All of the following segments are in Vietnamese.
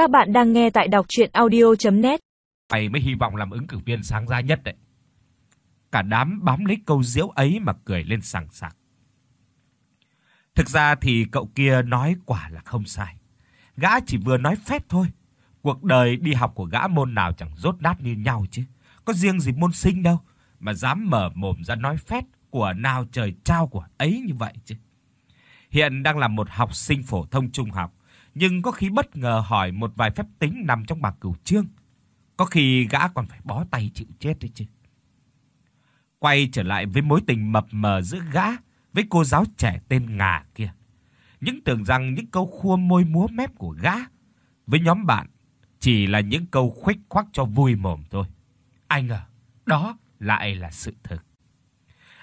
Các bạn đang nghe tại đọc audio net Mày mới hy vọng làm ứng cử viên sáng giá nhất đấy. Cả đám bám lấy câu giễu ấy mà cười lên sảng sặc. Thực ra thì cậu kia nói quả là không sai. Gã chỉ vừa nói phét thôi. Cuộc đời đi học của gã môn nào chẳng rốt nát như nhau chứ. Có riêng gì môn sinh đâu mà dám mở mồm ra nói phét của nào trời trao của ấy như vậy chứ. Hiện đang là một học sinh phổ thông trung học, nhưng có khi bất ngờ hỏi một vài phép tính nằm trong bảng cửu chương. Có khi gã còn phải bó tay chịu chết đấy chứ. Quay trở lại với mối tình mập mờ giữa gã với cô giáo trẻ tên Ngà kia. Những tưởng rằng những câu khua môi múa mép của gã với nhóm bạn chỉ là những câu khuếch khoác cho vui mồm thôi. Ai ngờ, đó lại là sự thực.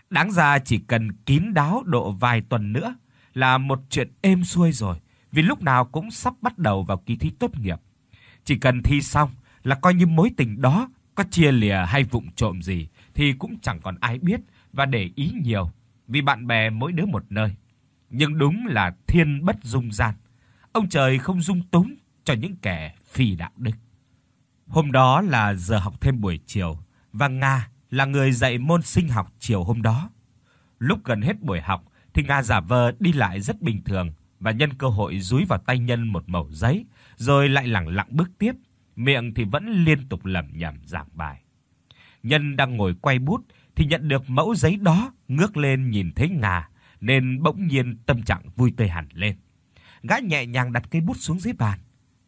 Đáng ra chỉ cần kín đáo độ vài tuần nữa là một chuyện êm xuôi rồi, vì lúc nào cũng sắp bắt đầu vào kỳ thi tốt nghiệp. Chỉ cần thi xong là coi như mối tình đó có chia lìa hay vụng trộm gì thì cũng chẳng còn ai biết và để ý nhiều, vì bạn bè mỗi đứa một nơi. Nhưng đúng là thiên bất dung gian. Ông trời không dung túng cho những kẻ phi đạo đức. Hôm đó là giờ học thêm buổi chiều và Nga là người dạy môn sinh học chiều hôm đó. Lúc gần hết buổi học thì Nga giả vờ đi lại rất bình thường và nhân cơ hội dúi vào tay Nhân một mẩu giấy, rồi lại lẳng lặng bước tiếp, miệng thì vẫn liên tục lẩm nhẩm giảng bài. Nhân đang ngồi quay bút thì nhận được mẫu giấy đó, ngước lên nhìn thấy Nga nên bỗng nhiên tâm trạng vui tươi hẳn lên. Gã nhẹ nhàng đặt cây bút xuống dưới bàn,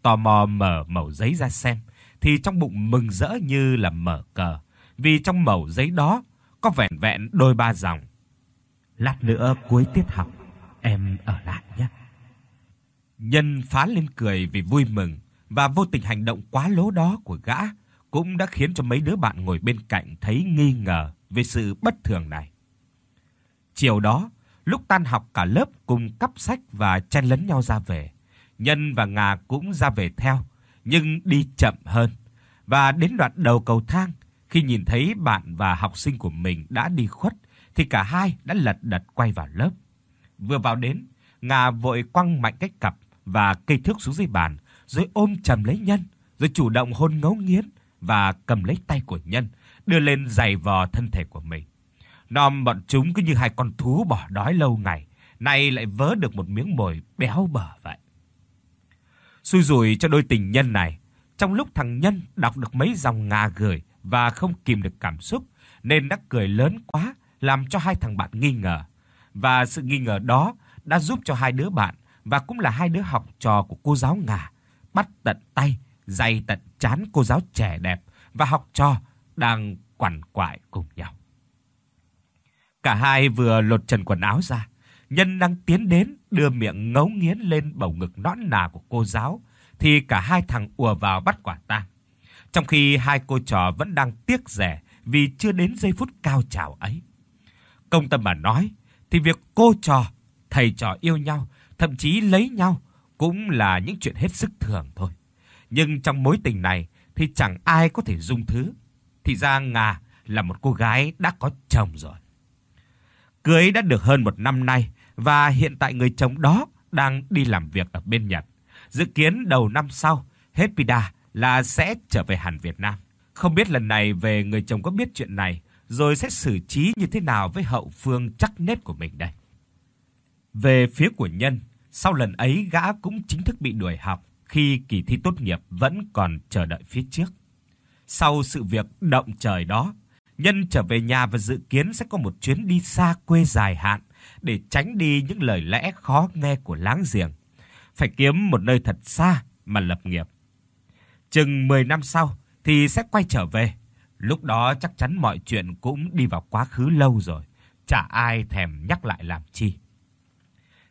tò mò mở mẩu giấy ra xem thì trong bụng mừng rỡ như là mở cờ, vì trong mẩu giấy đó có vẻn vẹn đôi ba dòng. Lát nữa cuối tiết học em ở lại nhé. Nhân phá lên cười vì vui mừng và vô tình hành động quá lố đó của gã cũng đã khiến cho mấy đứa bạn ngồi bên cạnh thấy nghi ngờ về sự bất thường này. Chiều đó, lúc tan học cả lớp cùng cắp sách và chen lấn nhau ra về. Nhân và Ngà cũng ra về theo, nhưng đi chậm hơn. Và đến đoạn đầu cầu thang, khi nhìn thấy bạn và học sinh của mình đã đi khuất thì cả hai đã lật đật quay vào lớp. Vừa vào đến, Ngà vội quăng mạnh cái cặp và cây thước xuống dưới bàn, rồi ôm chầm lấy Nhân, rồi chủ động hôn ngấu nghiến và cầm lấy tay của Nhân, đưa lên giày vò thân thể của mình. Nom bọn chúng cứ như hai con thú bỏ đói lâu ngày, nay lại vớ được một miếng mồi béo bở vậy. Xui rủi cho đôi tình nhân này, trong lúc thằng Nhân đọc được mấy dòng Ngà gửi và không kìm được cảm xúc nên đã cười lớn quá, làm cho hai thằng bạn nghi ngờ. Và sự nghi ngờ đó đã giúp cho hai đứa bạn và cũng là hai đứa học trò của cô giáo Ngà bắt tận tay, dày tận chán cô giáo trẻ đẹp và học trò đang quằn quại cùng nhau. Cả hai vừa lột trần quần áo ra, Nhân đang tiến đến đưa miệng ngấu nghiến lên bầu ngực nõn nà của cô giáo thì cả hai thằng ùa vào bắt quả tang. Trong khi hai cô trò vẫn đang tiếc rẻ vì chưa đến giây phút cao trào ấy. Công tâm mà nói thì việc cô trò, thầy trò yêu nhau, thậm chí lấy nhau cũng là những chuyện hết sức thường thôi. Nhưng trong mối tình này thì chẳng ai có thể dung thứ. Thì ra Ngà là một cô gái đã có chồng rồi. Cưới đã được hơn một năm nay và hiện tại người chồng đó đang đi làm việc ở bên Nhật. Dự kiến đầu năm sau, Hepida là sẽ trở về hẳn Việt Nam. Không biết lần này về người chồng có biết chuyện này rồi sẽ xử trí như thế nào với hậu phương chắc nết của mình đây. Về phía của Nhân, sau lần ấy gã cũng chính thức bị đuổi học khi kỳ thi tốt nghiệp vẫn còn chờ đợi phía trước. Sau sự việc động trời đó, Nhân trở về nhà và dự kiến sẽ có một chuyến đi xa quê dài hạn để tránh đi những lời lẽ khó nghe của láng giềng. Phải kiếm một nơi thật xa mà lập nghiệp. Chừng 10 năm sau thì sẽ quay trở về. Lúc đó chắc chắn mọi chuyện cũng đi vào quá khứ lâu rồi, chả ai thèm nhắc lại làm chi.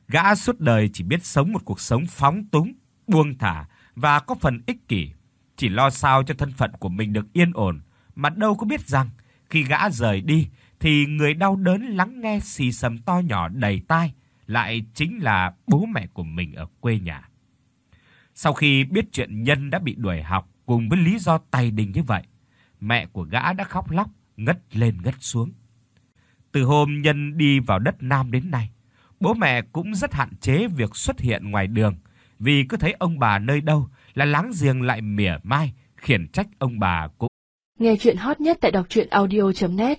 Gã suốt đời chỉ biết sống một cuộc sống phóng túng, buông thả và có phần ích kỷ, chỉ lo sao cho thân phận của mình được yên ổn, mà đâu có biết rằng khi gã rời đi thì người đau đớn lắng nghe xì xầm to nhỏ đầy tai lại chính là bố mẹ của mình ở quê nhà. Sau khi biết chuyện Nhân đã bị đuổi học cùng với lý do tay đình như vậy, mẹ của gã đã khóc lóc ngất lên ngất xuống. Từ hôm Nhân đi vào đất Nam đến nay, bố mẹ cũng rất hạn chế việc xuất hiện ngoài đường, vì cứ thấy ông bà nơi đâu là láng giềng lại mỉa mai khiển trách ông bà cũng Nghe chuyện hot nhất tại đọc audio net